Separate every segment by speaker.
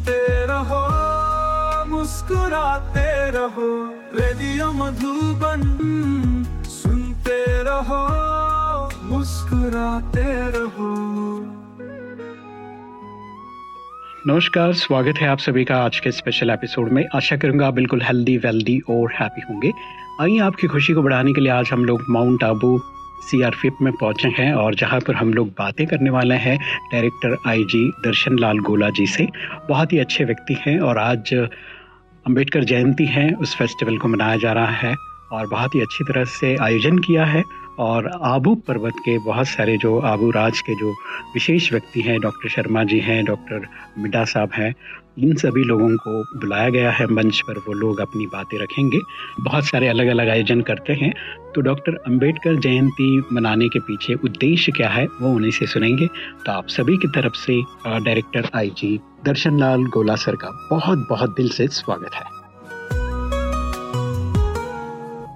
Speaker 1: सुनते रहो, मुस्कुराते रहो, रेडियो मधुबन सुनते रहो, मुस्कुराते रहो।
Speaker 2: नमस्कार, स्वागत है आप सभी का आज के स्पेशल एपिसोड में। आशा करूँगा आप बिल्कुल हेल्दी वेल्दी और हैप्पी होंगे। आइए आपकी खुशी को बढ़ाने के लिए आज हम लोग माउंट आबू सीआरपीएफ में पहुँचे हैं और जहाँ पर हम लोग बातें करने वाले हैं, डायरेक्टर आईजी दर्शन लाल गोला जी से। बहुत ही अच्छे व्यक्ति हैं और आज अंबेडकर जयंती है, उस फेस्टिवल को मनाया जा रहा है और बहुत ही अच्छी तरह से आयोजन किया है। और आबू पर्वत के बहुत सारे जो आबू राज के जो विशेष व्यक्ति हैं, डॉक्टर शर्मा जी हैं, डॉक्टर मिड्डा साहब हैं, इन सभी लोगों को बुलाया गया है मंच पर, वो लोग अपनी बातें रखेंगे। बहुत सारे अलग अलग आयोजन करते हैं। तो डॉक्टर अंबेडकर जयंती मनाने के पीछे उद्देश्य क्या है, वो उन्हीं से सुनेंगे। तो आप सभी की तरफ़ से डायरेक्टर आईजी दर्शन लाल गोला सर का बहुत बहुत दिल से स्वागत है।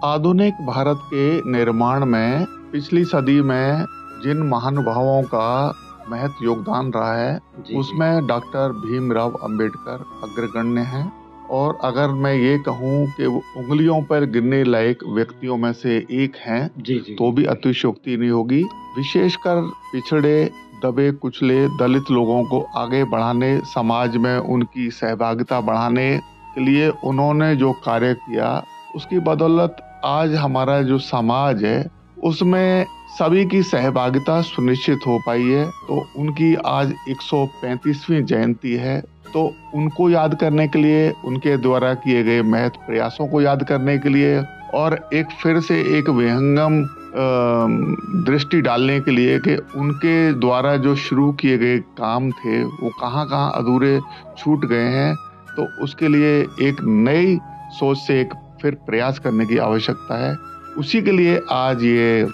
Speaker 3: आधुनिक भारत के निर्माण में पिछली सदी में जिन महानुभावों का महत योगदान रहा है उसमें डॉक्टर भीमराव अंबेडकर अग्रगण्य हैं। और अगर मैं ये कहूँ कि वो उंगलियों पर गिरने लायक व्यक्तियों में से एक हैं
Speaker 2: जी जी।
Speaker 3: तो भी अतिशोक्ति नहीं होगी। विशेषकर पिछड़े दबे कुचले दलित लोगों को आगे बढ़ाने समाज में उनकी सहभागिता बढ़ाने के लिए उन्होंने जो कार्य किया उसकी बदौलत आज हमारा जो समाज है, उसमें सभी की सहभागिता सुनिश्चित हो पाई है। तो उनकी आज 135वीं जयंती है। तो उनको याद करने के लिए, उनके द्वारा किए गए महत्व प्रयासों को याद करने के लिए और एक फिर से एक विहंगम दृष्टि डालने के लिए कि उनके द्वारा जो शुरू किए गए काम थे, वो कहाँ कहाँ अधूरे छूट गए हैं। तो उसके लिए एक नई सोच से एक फिर प्रयास करने की आवश्यकता है। उसी के लिए आज ये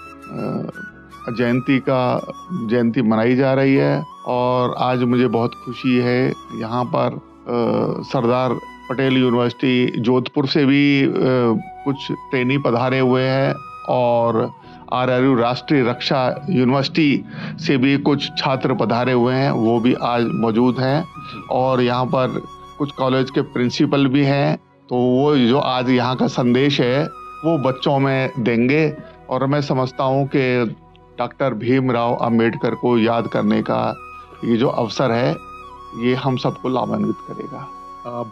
Speaker 3: जयंती का, जयंती मनाई जा रही है और आज मुझे बहुत खुशी है। यहाँ पर सरदार पटेल यूनिवर्सिटी जोधपुर से भी कुछ ट्रेनी पधारे हुए हैं और आर आर यू राष्ट्रीय रक्षा यूनिवर्सिटी से भी कुछ छात्र पधारे हुए हैं, वो भी आज मौजूद हैं। और यहाँ पर कुछ कॉलेज के प्रिंसिपल भी हैं। तो वो जो आज यहाँ का संदेश है, वो बच्चों में देंगे और मैं समझता हूँ कि डॉक्टर भीमराव अंबेडकर को याद करने का ये जो अवसर है, ये हम सबको लाभान्वित करेगा।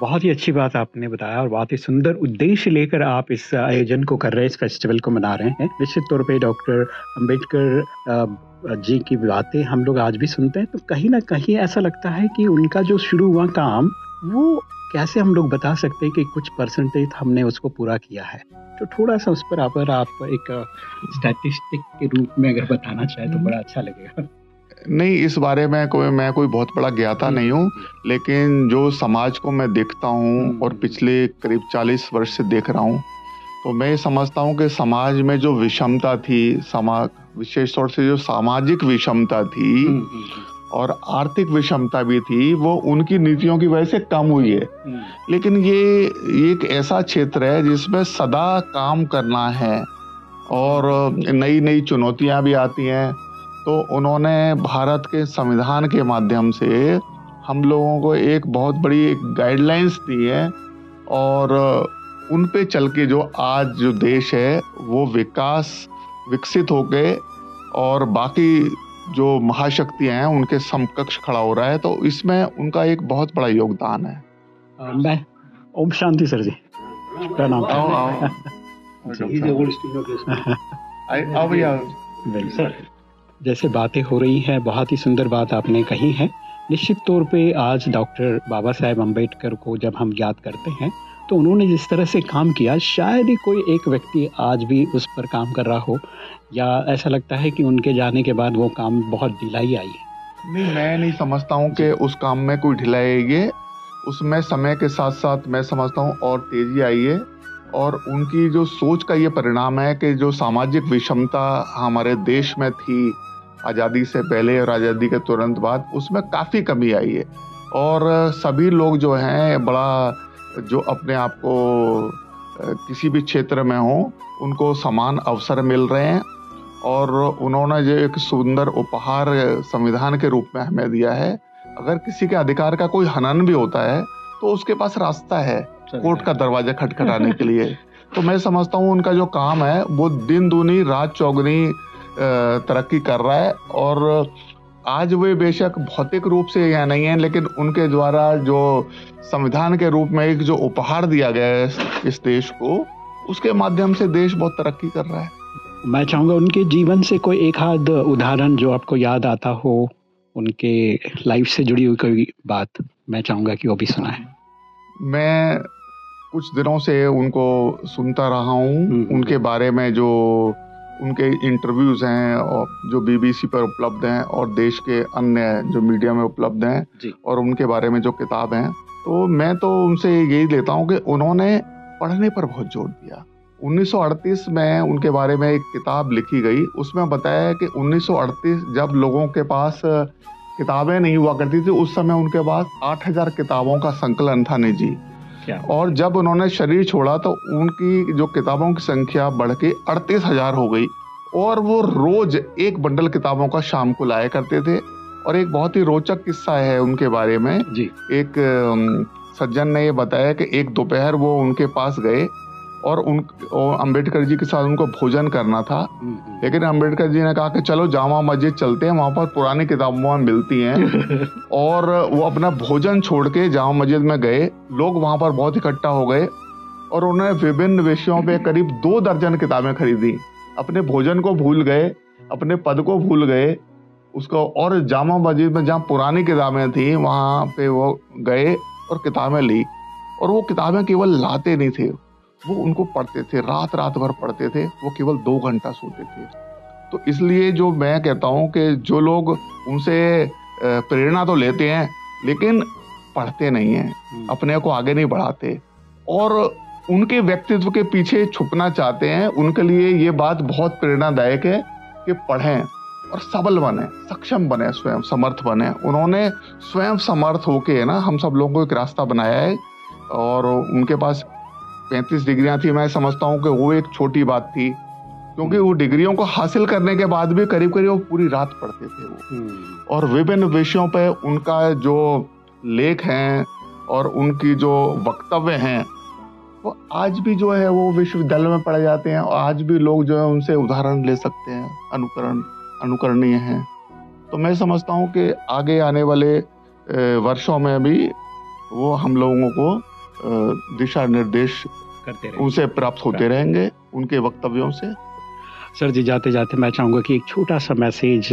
Speaker 2: बहुत ही अच्छी बात आपने बताया और बहुत ही सुंदर उद्देश्य लेकर आप इस आयोजन को कर रहे हैं, इस फेस्टिवल को मना रहे हैं। निश्चित तौर पे डॉक्टर अंबेडकर जी की बातें हम लोग आज भी सुनते हैं तो कहीं ना कहीं ऐसा लगता है कि उनका जो शुरू हुआ काम, वो कैसे हम लोग बता सकते हैं कि कुछ परसेंटेज हमने उसको पूरा किया है तो थोड़ा सा उस पर अगर आप एक स्टैटिस्टिक के रूप में अगर बताना चाहें तो बड़ा अच्छा लगेगा
Speaker 3: नहीं इस बारे में कोई मैं कोई बहुत बड़ा ज्ञाता हम्म। नहीं हूँ लेकिन जो समाज को मैं देखता हूँ हम्म। और पिछले करीब चालीस वर्ष से देख रहा हूँ तो मैं समझता हूँ कि समाज में जो विषमता थी समाज विशेष तौर से जो सामाजिक विषमता थी हम्म, और आर्थिक विषमता भी थी वो उनकी नीतियों की वजह से कम हुई है हम्म। लेकिन ये एक ऐसा क्षेत्र है जिसमें सदा काम करना है और नई नई चुनौतियाँ भी आती हैं तो उन्होंने भारत के संविधान के माध्यम से हम लोगों को एक बहुत बड़ी एक गाइडलाइंस दी है और उन पे चल के जो आज जो देश है वो विकास विकसित हो गए और बाकी जो महाशक्तियाँ हैं उनके समकक्ष खड़ा हो रहा है तो इसमें उनका एक बहुत बड़ा योगदान है।
Speaker 2: मैं ओम शांति सर जी। प्रणाम।
Speaker 3: आओ आओ। आओ
Speaker 2: सर जैसे बातें हो रही हैं बहुत ही सुंदर बात आपने कही है। निश्चित तौर पे आज डॉक्टर बाबा साहेब अंबेडकर को जब हम याद करते हैं तो उन्होंने जिस तरह से काम किया, शायद ही कोई एक व्यक्ति आज भी उस पर काम कर रहा हो, या ऐसा लगता है कि उनके जाने के बाद वो काम बहुत ढिलाई आई है?
Speaker 3: नहीं, मैं नहीं समझता हूँ कि उस काम में कोई ढिलाई आई है। उसमें समय के साथ साथ मैं समझता हूँ और तेज़ी आई है और उनकी जो सोच का ये परिणाम है कि जो सामाजिक विषमता हमारे देश में थी, आज़ादी से पहले और आज़ादी के तुरंत बाद, उसमें काफ़ी कमी आई है। और सभी लोग जो हैं, बड़ा जो अपने आप को किसी भी क्षेत्र में हो उनको समान अवसर मिल रहे हैं और उन्होंने जो एक सुंदर उपहार संविधान के रूप में हमें दिया है। अगर किसी के अधिकार का कोई हनन भी होता है तो उसके पास रास्ता है कोर्ट का दरवाज़ा खटखटाने के लिए। तो मैं समझता हूँ उनका जो काम है वो दिन दूनी रात चौगनी तरक्की कर रहा है और आज वे बेशक भौतिक रूप से यहाँ नहीं है लेकिन उनके द्वारा जो संविधान के रूप में एक जो उपहार दिया गया है इस देश को उसके माध्यम से देश बहुत तरक्की कर रहा है
Speaker 2: मैं चाहूँगा उनके जीवन से कोई एक आध उदाहरण जो आपको याद आता हो उनके लाइफ से जुड़ी हुई कोई बात मैं चाहूँगा कि वो भी सुनाए
Speaker 3: मैं कुछ दिनों से उनको सुनता रहा हूँ हम्म। उनके बारे में जो उनके इंटरव्यूज़ हैं और जो बीबीसी पर उपलब्ध हैं और देश के अन्य जो मीडिया में उपलब्ध हैं और उनके बारे में जो किताब हैं तो मैं तो उनसे यही लेता हूँ कि उन्होंने पढ़ने पर बहुत ज़ोर दिया। 1938 में उनके बारे में एक किताब लिखी गई उसमें बताया कि 1938 जब लोगों के पास किताबें नहीं हुआ करती थी उस समय उनके पास 8000 किताबों का संकलन था निजी। और जब उन्होंने शरीर छोड़ा तो उनकी जो किताबों की संख्या बढ़ के अड़तीस हज़ार हो गई। और वो रोज एक बंडल किताबों का शाम को लाया करते थे। और एक बहुत ही रोचक किस्सा है उनके बारे में। जी। एक सज्जन ने ये बताया कि एक दोपहर वो उनके पास गए और उन अंबेडकर जी के साथ उनको भोजन करना था। हम्म, हम्म। लेकिन अंबेडकर जी ने कहा कि चलो जामा मस्जिद चलते हैं वहाँ पर पुरानी किताबें मिलती हैं। और वो अपना भोजन छोड़ के जामा मस्जिद में गए। लोग वहाँ पर बहुत इकट्ठा हो गए और उन्होंने विभिन्न विषयों पे करीब दो दर्जन किताबें खरीदी। अपने भोजन को भूल गए अपने पद को भूल गए उसको और जामा मस्जिद में जहाँ पुरानी किताबें थी वहाँ पे वो गए और किताबें ली। और वो किताबें केवल लाते नहीं थे। वो उनको पढ़ते थे रात रात भर पढ़ते थे वो केवल दो घंटा सोते थे। तो इसलिए जो मैं कहता हूँ कि जो लोग उनसे प्रेरणा तो लेते हैं लेकिन पढ़ते नहीं हैं हम्म। अपने को आगे नहीं बढ़ाते। और उनके व्यक्तित्व के पीछे छुपना चाहते हैं उनके लिए ये बात बहुत प्रेरणादायक है कि पढ़ें और सबल बने सक्षम बने स्वयं समर्थ बने। उन्होंने स्वयं समर्थ होके है ना हम सब लोगों को एक रास्ता बनाया है और उनके पास पैंतीस डिग्रियाँ थी मैं समझता हूँ कि वो एक छोटी बात थी क्योंकि वो डिग्रियों को हासिल करने के बाद भी करीब करीब वो पूरी रात पढ़ते थे वो हम्म। और विभिन्न विषयों पे उनका जो लेख हैं और उनकी जो वक्तव्य हैं वो आज भी जो है वो विश्वविद्यालय में पढ़े जाते हैं और आज भी लोग जो है उनसे उदाहरण ले सकते हैं अनुकरण अनुकरणीय हैं तो मैं समझता हूँ कि आगे आने वाले वर्षों में भी वो हम लोगों को दिशा निर्देश करते उनसे प्राप्त होते रहेंगे उनके वक्तव्यों से।
Speaker 2: सर जी जाते जाते मैं चाहूँगा कि एक छोटा सा मैसेज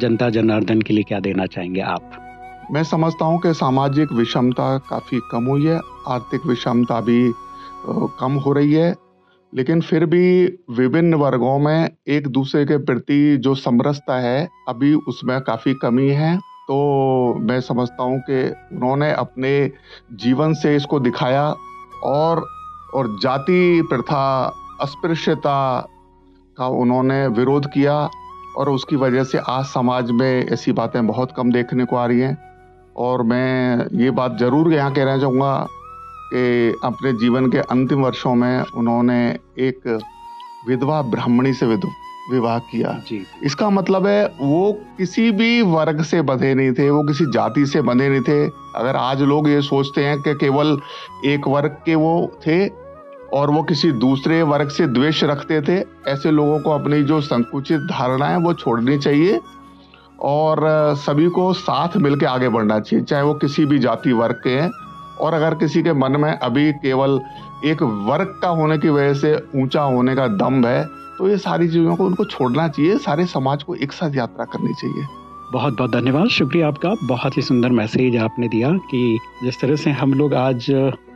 Speaker 2: जनता जनार्दन के लिए क्या देना चाहेंगे आप?
Speaker 3: मैं समझता हूँ कि सामाजिक विषमता काफ़ी कम हुई है आर्थिक विषमता भी कम हो रही है लेकिन फिर भी विभिन्न वर्गों में एक दूसरे के प्रति जो समरसता है अभी उसमें काफ़ी कमी है। तो मैं समझता हूँ कि उन्होंने अपने जीवन से इसको दिखाया और और जाति, प्रथा, अस्पृश्यता का उन्होंने विरोध किया और उसकी वजह से आज समाज में ऐसी बातें बहुत कम देखने को आ रही हैं। और मैं ये बात ज़रूर यहाँ कहना चाहूँगा कि अपने जीवन के अंतिम वर्षों में उन्होंने एक विधवा ब्राह्मणी से विधु विवाह किया। इसका मतलब है वो किसी भी वर्ग से बंधे नहीं थे वो किसी जाति से बंधे नहीं थे। अगर आज लोग ये सोचते हैं कि केवल एक वर्ग के वो थे और वो किसी दूसरे वर्ग से द्वेष रखते थे ऐसे लोगों को अपनी जो संकुचित धारणा है वो छोड़नी चाहिए और सभी को साथ मिलकर आगे बढ़ना चाहिए चाहे वो किसी भी जाति वर्ग के हैं। और अगर किसी के मन में अभी केवल एक वर्ग का होने की वजह से ऊँचा होने का दम है तो ये सारी चीज़ों को उनको छोड़ना चाहिए, सारे समाज को एक साथ यात्रा करनी चाहिए।
Speaker 2: बहुत बहुत धन्यवाद। शुक्रिया आपका। बहुत ही सुंदर मैसेज आपने दिया कि जिस तरह से हम लोग आज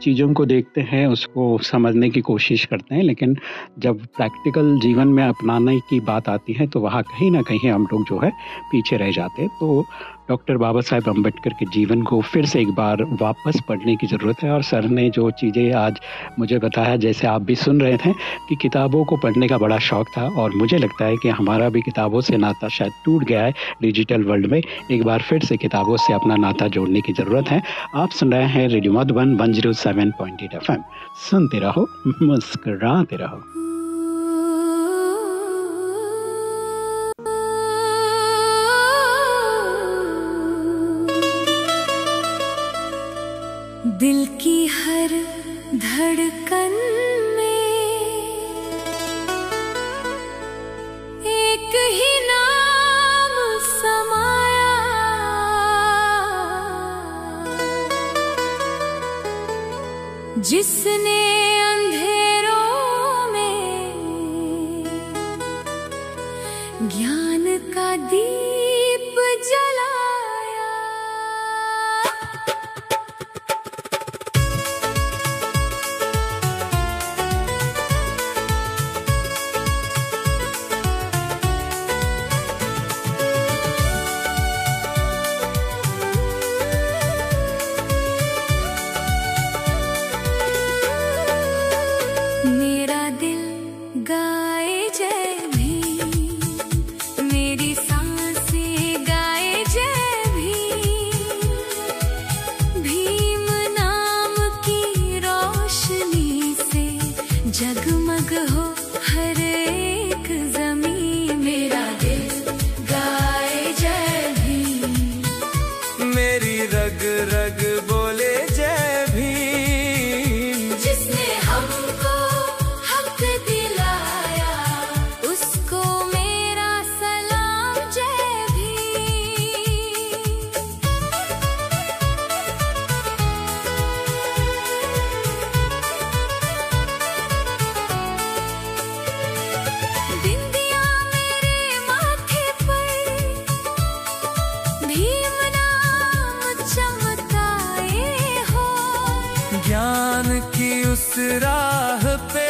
Speaker 2: चीज़ों को देखते हैं, उसको समझने की कोशिश करते हैं, लेकिन जब प्रैक्टिकल जीवन में अपनाने की बात आती है तो वहाँ कहीं ना कहीं हम लोग जो है पीछे रह जाते हैं। तो डॉक्टर बाबा साहेब अंबेडकर के जीवन को फिर से एक बार वापस पढ़ने की ज़रूरत है और सर ने जो चीज़ें आज मुझे बताया, जैसे आप भी सुन रहे थे कि किताबों को पढ़ने का बड़ा शौक़ था और मुझे लगता है कि हमारा भी किताबों से नाता शायद टूट गया है डिजिटल वर्ल्ड में। एक बार फिर से किताबों से अपना नाता जोड़ने की ज़रूरत है। आप सुन रहे हैं radio Madhuban one zero seven point सुनते रहो, मुस्कराते रहो।
Speaker 4: धड़कन में एक ही नाम समाया। जिसने अंधेरों में ज्ञान का दीप
Speaker 1: राह पे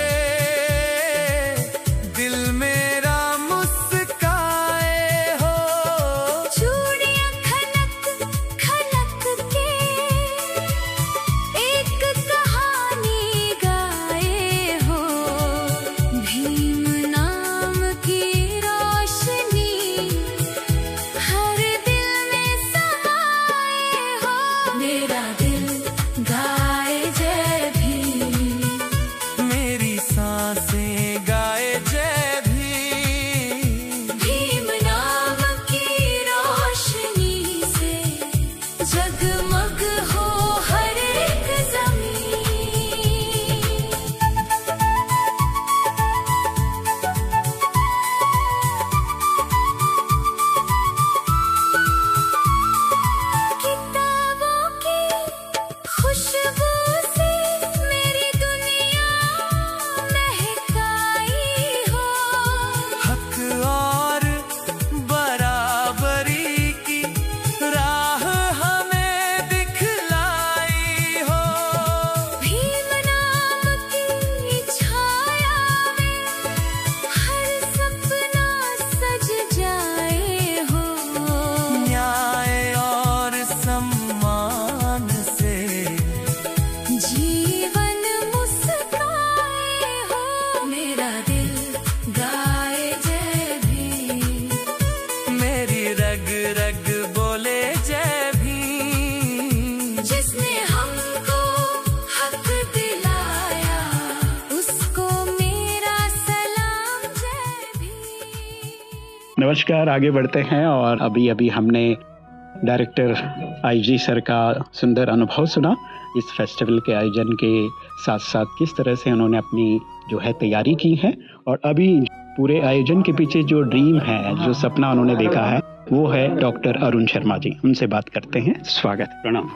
Speaker 2: नमस्कार, आगे बढ़ते हैं और अभी अभी हमने डायरेक्टर आईजी सर का सुंदर अनुभव सुना। इस फेस्टिवल के आयोजन के साथ साथ किस तरह से उन्होंने अपनी जो है तैयारी की है और अभी पूरे आयोजन के पीछे जो ड्रीम है, जो सपना उन्होंने देखा है, वो है डॉक्टर अरुण शर्मा जी। उनसे बात करते हैं। स्वागत, प्रणाम।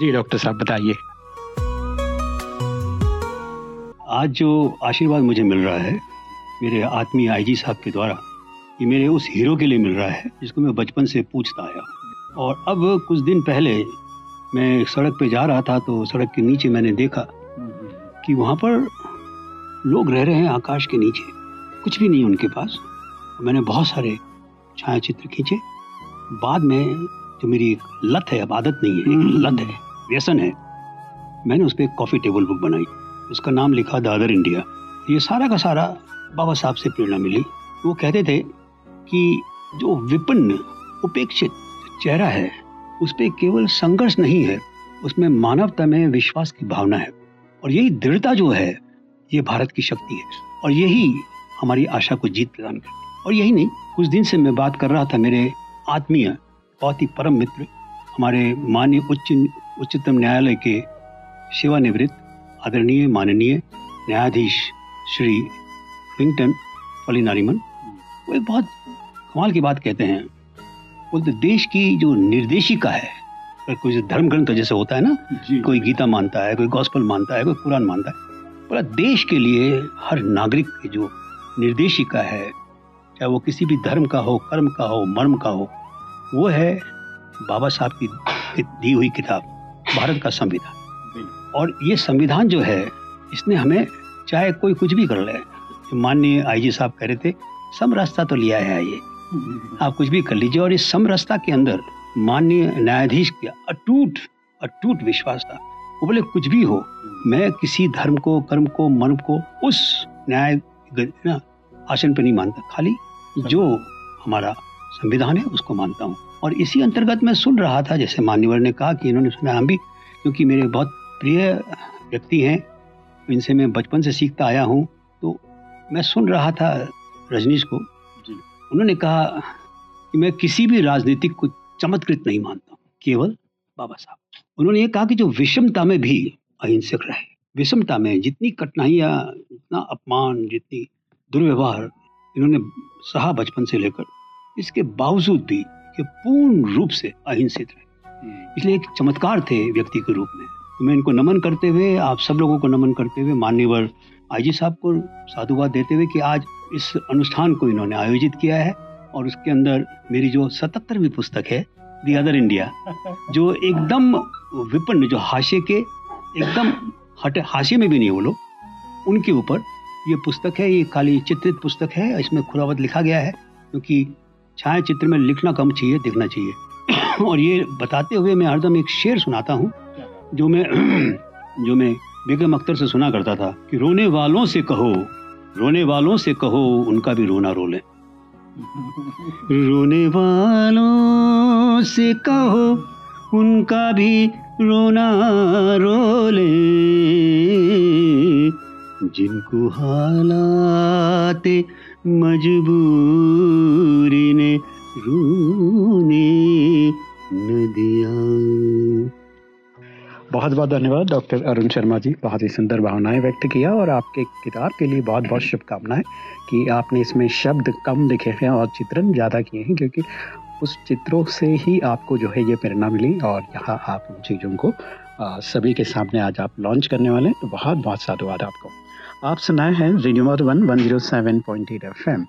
Speaker 2: जी, डॉक्टर साहब, बताइए।
Speaker 5: आज जो आशीर्वाद मुझे मिल रहा है, मेरे आत्मीय आईजी साहब के द्वारा ये मेरे उस हीरो के लिए मिल रहा है जिसको मैं बचपन से पूछता आया और अब कुछ दिन पहले मैं सड़क पे जा रहा था तो सड़क के नीचे मैंने देखा कि वहाँ पर लोग रह रहे हैं आकाश के नीचे। कुछ भी नहीं उनके पास। मैंने बहुत सारे छाया चित्र खींचे। बाद में जो मेरी एक लत है अब आदत नहीं है एक लत है व्यसन है मैंने उस पर एक कॉफ़ी टेबल बुक बनाई। उसका नाम लिखा द अदर इंडिया। ये सारा का सारा बाबा साहब से प्रेरणा मिली। वो कहते थे कि जो विपन्न, उपेक्षित चेहरा है, उस पर केवल संघर्ष नहीं है, उसमें मानवता में विश्वास की भावना है। और यही दृढ़ता जो है, ये भारत की शक्ति है। और यही हमारी आशा को जीत प्रदान करती है। और यही नहीं, कुछ दिन से मैं बात कर रहा था मेरे आत्मीय, बहुत ही परम मित्र, हमारे माननीय उच्च, उच्चतम न्यायालय के सेवानिवृत्त, आदरणीय, माननीय न्यायाधीश श्री विंगटन फली नारीमन वो एक बहुत कमाल की बात कहते हैं। बोलते देश की जो निर्देशिका है कोई धर्म ग्रंथ जैसे होता है ना कोई गीता मानता है कोई गॉस्पल मानता है कोई कुरान मानता है पूरा देश के लिए हर नागरिक की जो निर्देशिका है चाहे वो किसी भी धर्म का हो कर्म का हो मर्म का हो वो है बाबा साहब की दी हुई किताब भारत का संविधान। और ये संविधान जो है इसने हमें चाहे कोई कुछ भी कर ले माननीय आईजी साहब कह रहे थे सम रास्ता तो लिया है ये आप कुछ भी कर लीजिए और इस समरसता के अंदर माननीय न्यायाधीश का अटूट अटूट विश्वास था। वो बोले कुछ भी हो मैं किसी धर्म को कर्म को मन को उस न्याय ना, आसन पर नहीं मानता। खाली जो हमारा संविधान है उसको मानता हूँ। और इसी अंतर्गत मैं सुन रहा था जैसे मान्यवर ने कहा कि इन्होंने सुना हम भी क्योंकि मेरे बहुत प्रिय व्यक्ति हैं इनसे मैं बचपन से सीखता आया हूँ। तो मैं सुन रहा था रजनीश को। उन्होंने कहा कि मैं किसी भी राजनीतिक को चमत्कृत नहीं मानता, केवल बाबा साहब। उन्होंने ये कहा कि जो विषमता में भी अहिंसक रहे, विषमता में जितनी कठिनाइयाँ, जितना अपमान, जितनी दुर्व्यवहार इन्होंने सहा बचपन से लेकर इसके बावजूद भी ये पूर्ण रूप से अहिंसित रहे। इसलिए एक चमत्कार थे व्यक्ति के रूप में। तो मैं इनको नमन करते हुए, आप सब लोगों को नमन करते हुए मान्यवर आईजी साहब को साधुवाद देते हुए कि आज इस अनुष्ठान को इन्होंने आयोजित किया है और उसके अंदर मेरी जो सतहत्तरवीं पुस्तक है दी अदर इंडिया जो एकदम विपन्न जो हाशिए के एकदम हटे हाशिए में भी नहीं वो लोग उनके ऊपर ये पुस्तक है ये खाली चित्रित पुस्तक है इसमें खुरावत लिखा गया है क्योंकि छाया चित्र में लिखना कम चाहिए दिखना चाहिए। और ये बताते हुए मैं हरदम एक शेर सुनाता हूँ जो मैं जो मैं बेगम अख्तर से सुना करता था कि रोने वालों से कहो रोने वालों से कहो, उनका भी रोना रो लें। रोने वालों से कहो, उनका भी रोना रो ले। जिनको हालात मजबूरी ने रोने
Speaker 2: बहुत बहुत धन्यवाद, डॉक्टर अरुण शर्मा जी। बहुत ही सुंदर भावनाएँ व्यक्त किया और आपके किताब के लिए बहुत बहुत शुभकामनाएँ कि आपने इसमें शब्द कम लिखे हैं और चित्रण ज़्यादा किए हैं, क्योंकि उस चित्रों से ही आपको जो है ये प्रेरणा मिली और यहाँ आप उन चीज़ों को सभी के सामने आज आप लॉन्च करने वाले हैं। तो बहुत बहुत साधुवाद आपको। आप सुनाए हैं radio Madhuban one zero seven point eight F M